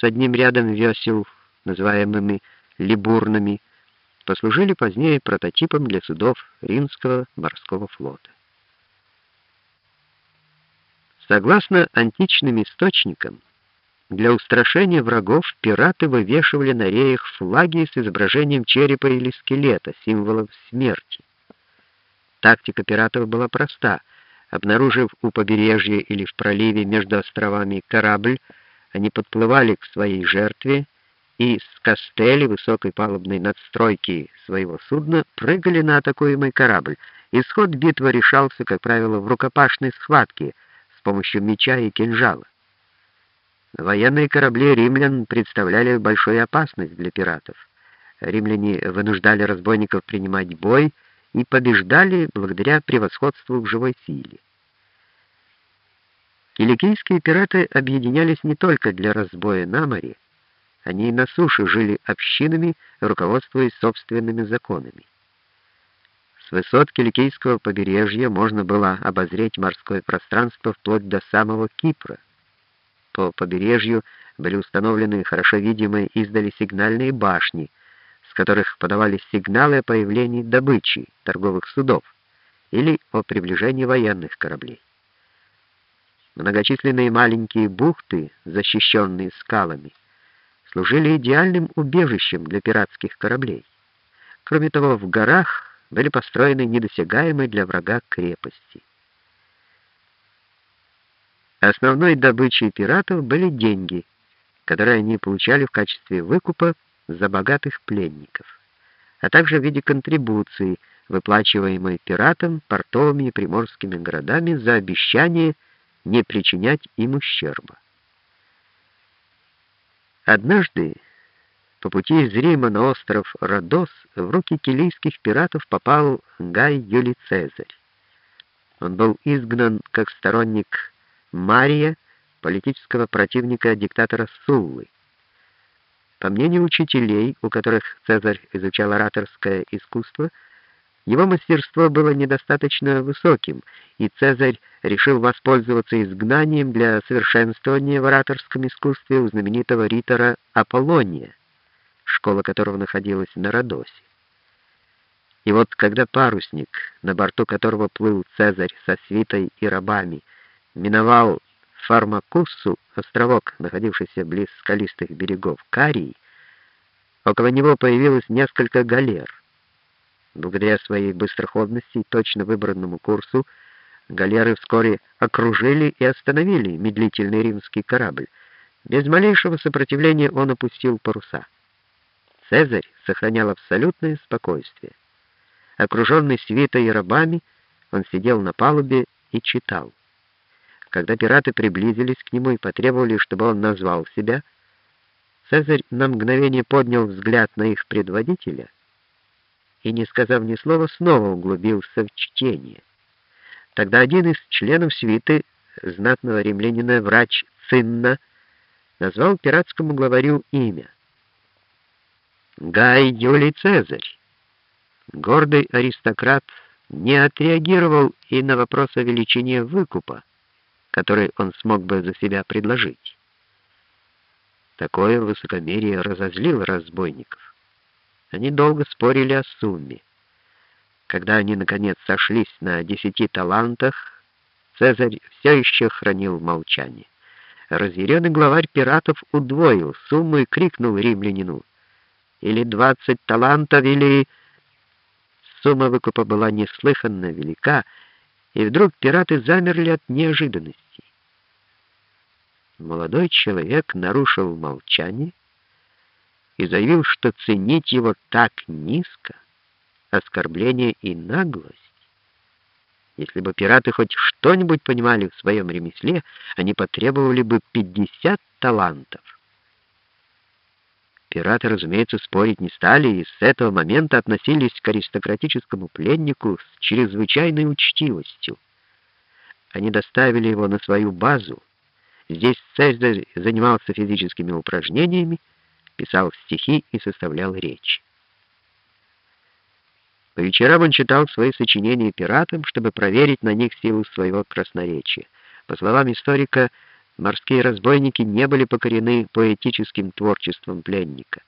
с одним рядом весел, называемыми либурнами, послужили позднее прототипом для судов римского морского флота. Согласно античным источникам, для устрашения врагов пираты вывешивали на реях флаги с изображением черепа или скелета, символов смерти. Тактика пиратов была проста. Обнаружив у побережья или в проливе между островами корабль, они подплывали к своей жертве и с костели высокой палубной надстройки своего судна прыгали на атакуемый корабль. Исход битвы решался, как правило, в рукопашной схватке с помощью меча и кинжала. Военные корабли римлян представляли большую опасность для пиратов. Римляне вынуждали разбойников принимать бой и побеждали благодаря превосходству в живой силе. Киликийские пираты объединялись не только для разбоя на море, они и на суше жили общинами, руководствуясь собственными законами. С высот Киликийского побережья можно было обозреть морское пространство вплоть до самого Кипра — по побережью были установлены хорошо видимые издали сигнальные башни, с которых подавались сигналы о появлении добычи, торговых судов или о приближении военных кораблей. Многочисленные маленькие бухты, защищенные скалами, служили идеальным убежищем для пиратских кораблей. Кроме того, в горах были построены недосягаемые для врага крепости. Основной добычей пиратов были деньги, которые они получали в качестве выкупа за богатых пленников, а также в виде контрибуции, выплачиваемой пиратам, портовыми и приморскими городами за обещание не причинять им ущерба. Однажды по пути из Рима на остров Родос в руки килийских пиратов попал Гай Юлий Цезарь. Он был изгнан как сторонник Мария, политического противника диктатора Суллы. По мнению учителей, у которых Цезарь изучал ораторское искусство, его мастерство было недостаточно высоким, и Цезарь решил воспользоваться изгнанием для совершенствования в ораторском искусстве у знаменитого ритора Аполлония, школа которого находилась на Родосе. И вот когда парусник, на борту которого плыл Цезарь со свитой и рабами, миновал Фармакуссу, островок, находившийся близ скалистых берегов Карии, около него появилось несколько галер. Благодаря своей быстроходности и точно выбранному курсу, галеры вскоре окружили и остановили медлительный римский корабль. Без малейшего сопротивления он опустил паруса. Цезарь сохранял абсолютное спокойствие. Окруженный свитой и рабами, он сидел на палубе и читал. Когда пираты приблизились к нему и потребовали, чтобы он назвал себя, Цезарь на мгновение поднял взгляд на их предводителя и, не сказав ни слова, снова углубился в чтение. Тогда один из членов свиты, знатного римлянина врач Цинна, назвал пиратскому главарю имя. Гай Юлий Цезарь. Гордый аристократ не отреагировал и на вопрос о величине выкупа, который он смог бы за себя предложить. Такое высокомерие разозлило разбойников. Они долго спорили о сумме. Когда они, наконец, сошлись на десяти талантах, Цезарь все еще хранил молчание. Разъяренный главарь пиратов удвоил сумму и крикнул римлянину. «Или двадцать талантов, или...» Сумма выкупа была неслыханно велика, и вдруг пираты замерли от неожиданности. Молодой человек нарушил молчание и заявил, что ценить его так низко — оскорбление и наглость. Если бы пираты хоть что-нибудь понимали в своем ремесле, они потребовали бы 50 талантов. Пираты, разумеется, спорить не стали и с этого момента относились к аристократическому пленнику с чрезвычайной учтивостью. Они доставили его на свою базу. Здесь Цезарь занимался физическими упражнениями, писал стихи и составлял речь. По вечерам он читал свои сочинения пиратам, чтобы проверить на них силу своего красноречия. По словам историка, Морские разбойники не были покорены поэтическим творчеством пленника.